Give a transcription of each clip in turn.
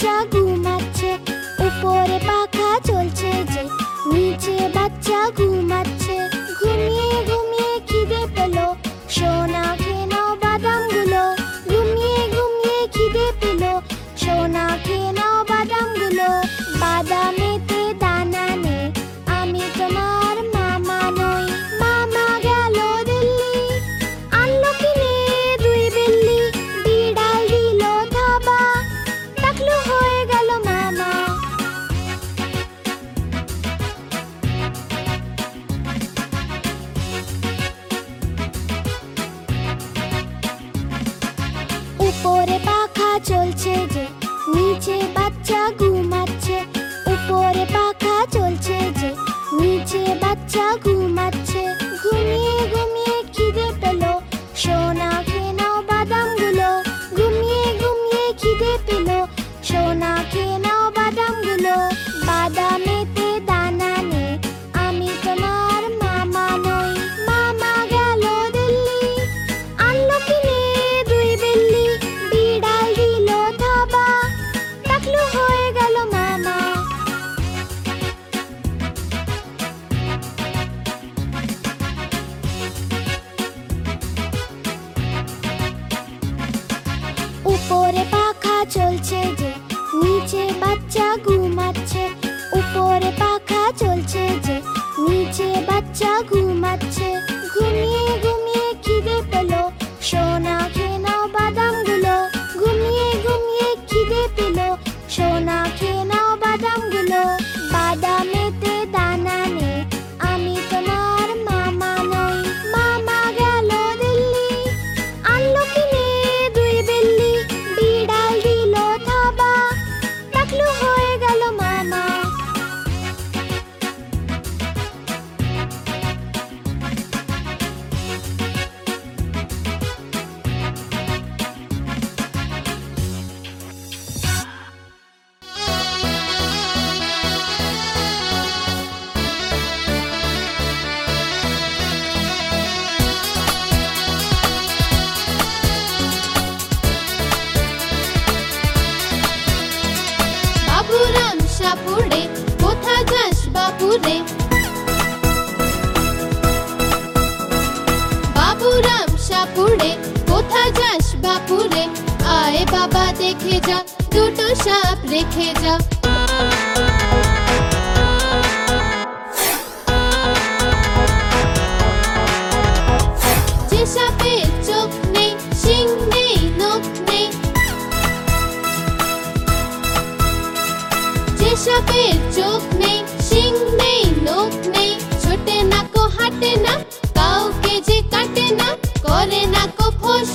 Stop. উপরে পাখা চলছে যে, নিচে বাচ্চা ঘুমাচ্ছে। উপরে পাখা চলছে যে, নিচে বাচ্চা ঘুমাচ্ছে। ঘুমিয়ে সাপের চোখ নেই, শিং নেই নখ নেই। ছোটে না কো, হাঁটে না, কাউকে যে কাটে না, করে না কো, ফোস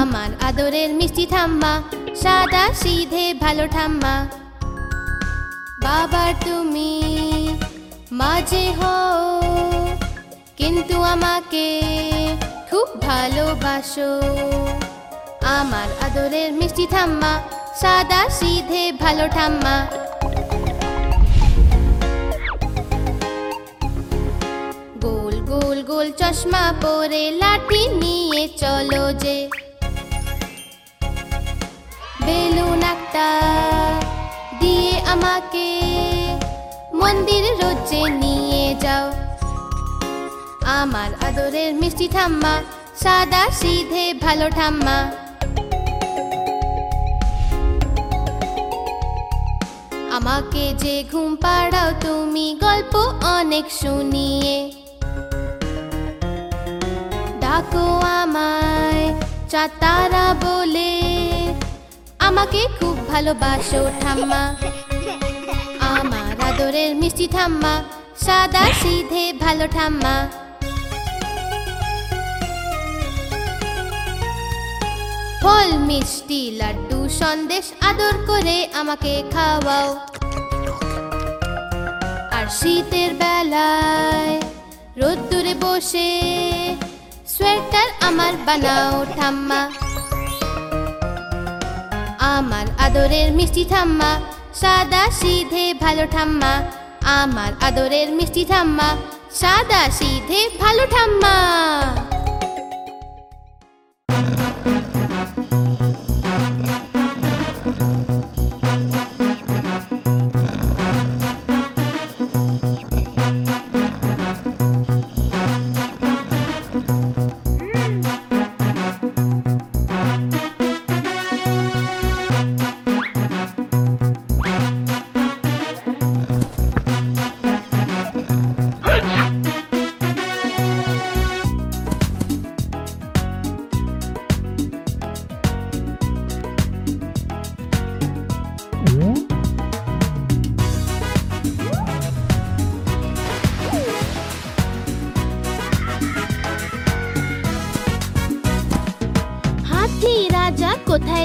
আমার আদরের মিষ্টি ঠাম্মা, সাদা সিধে ভালো ঠাম্মা। বাবার তুমি মাঝে হও কিন্তু আমাকে খুব ভালোবাসো। আমার আদরের মিষ্টি ঠাম্মা, সাদা সিধে ভালো ঠাম্মা। গোল চশমা পরে লাঠি নিয়ে চলো যে। বেলুন একটা দিয়ে আমাকে মন্দির রোজে নিয়ে যাও। আমার আদরের মিষ্টি ঠাম্মা, সাদা সিধে ভালো ঠাম্মা। আমাকে যে ঘুম পাড়াও, তুমি গল্প অনেক শুনিয়ে ডাকো আমায়, চাতারা বলে। আমাকে খুব ভালোবাসো ঠাম্মা। আমার আদরের মিষ্টি ঠাম্মা, সাদা সিধে ভালো ঠাম্মা। ফল, মিষ্টি, লাড্ডু, সন্দেশ আদর করে আমাকে খাওয়াও। আর শীতের বেলায় রোদ্দুরে বসে সোয়েটার আমার বানাও ঠাম্মা। আমার আদরের মিষ্টি ঠাম্মা, সাদা সিধে ভালো ঠাম্মা। আমার আদরের মিষ্টি ঠাম্মা, সাদা সিধে ভালো ঠাম্মা।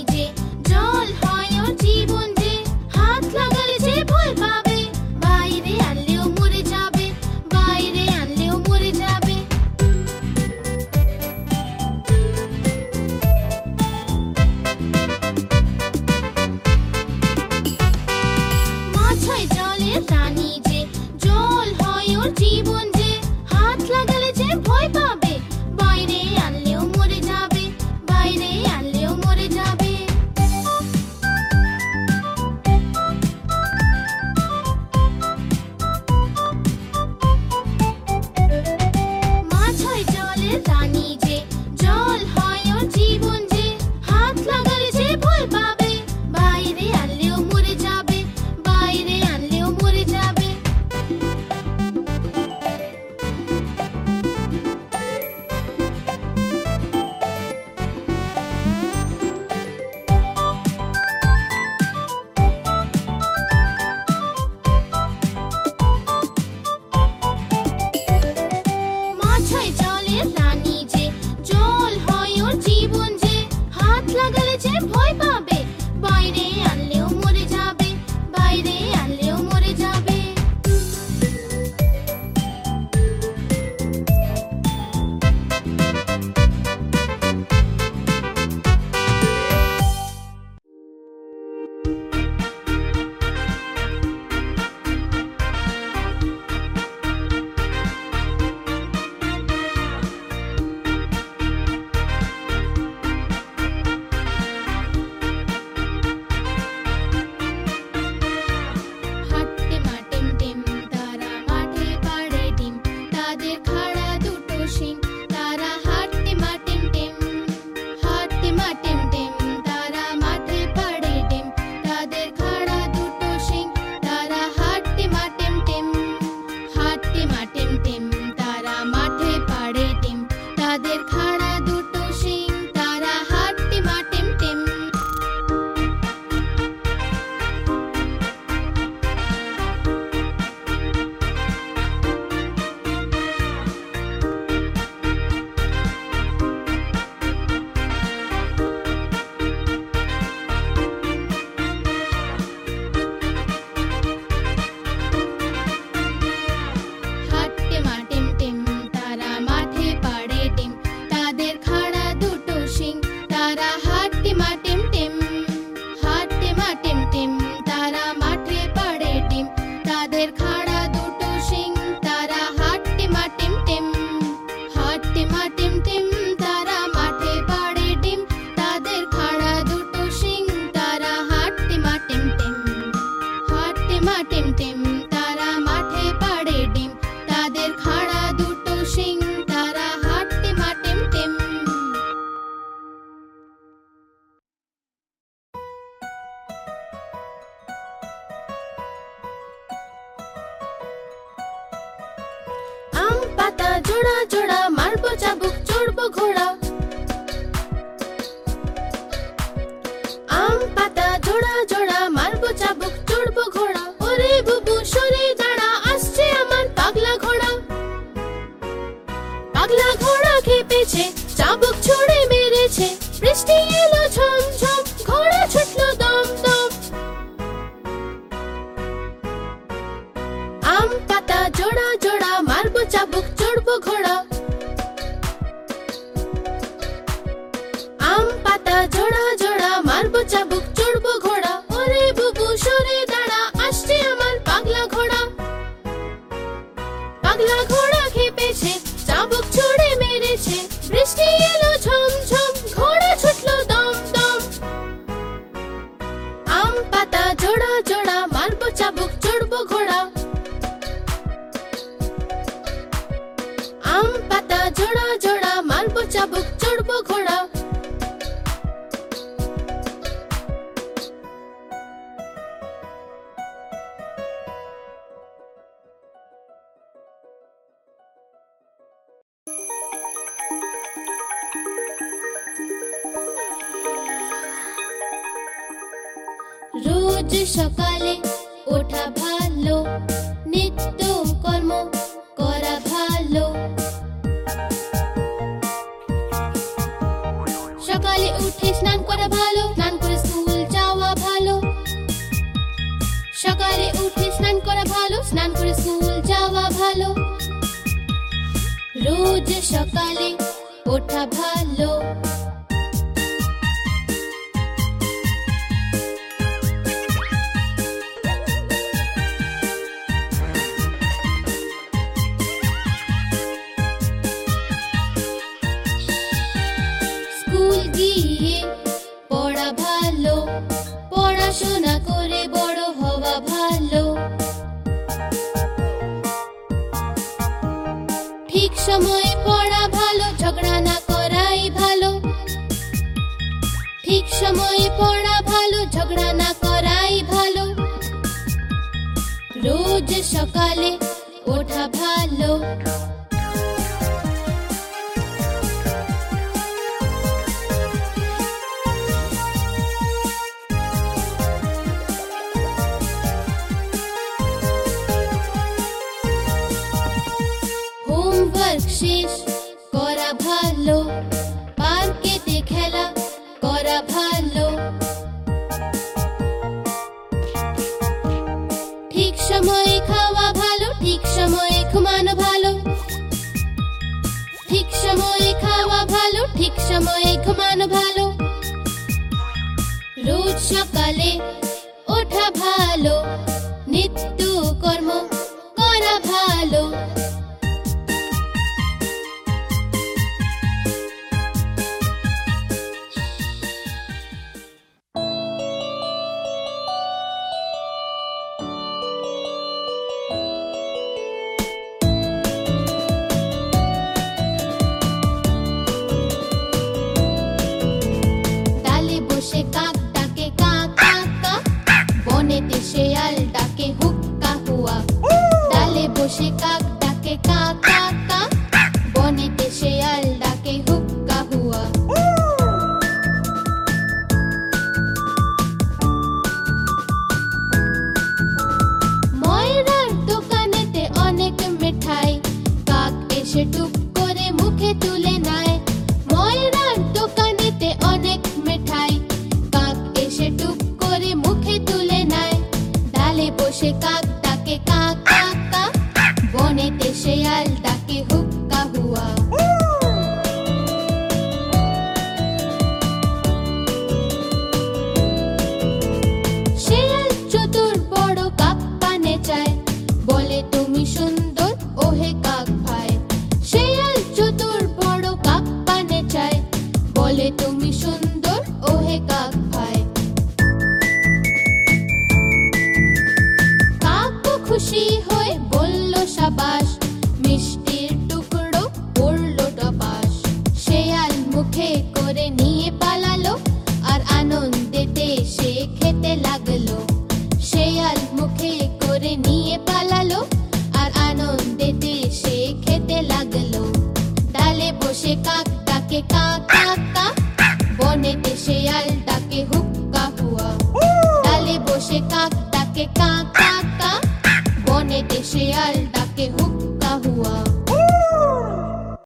DJ কাটা জোড়া জোড়া, মারবো চাবুক, চড়বো ঘোড়া। ওরে বুবু, সরে দাঁড়া, আসছে আমার পাগলা ঘোড়া। পাগলা ঘোড়া খেপেছে, চাবুক ছুড়ে মেরেছে। বৃষ্টি এলো ঝমঝম, ঘোড়া ছুটলো দম দম। আম পাতা, জোড়া জোড়া, মারবো চাবুক, চড়বো ঘোড়া। আম পাতা, জোড়া জোড়া, মারবো চাবুক রোজ সকালে ওঠা ভালো, নিত্য কর্ম করা ভালো। সকালে উঠে স্নান করা ভালো, স্নান করে স্কুল যাওয়া ভালো। সকালে উঠে স্নান করা ভালো, স্নান করে স্কুল যাওয়া ভালো। রোজ সকালে ওঠা ভালো। সকালে ওঠা ভালো। সময়ে খাওয়া ভালো, ঠিক সময়ে ঘুমানো ভালো। ঠিক সময়ে খাওয়া ভালো, ঠিক সময়ে ঘুমানো ভালো। রোজ সকালে ওঠা ভালো, নিত্য কর্ম করা ভালো।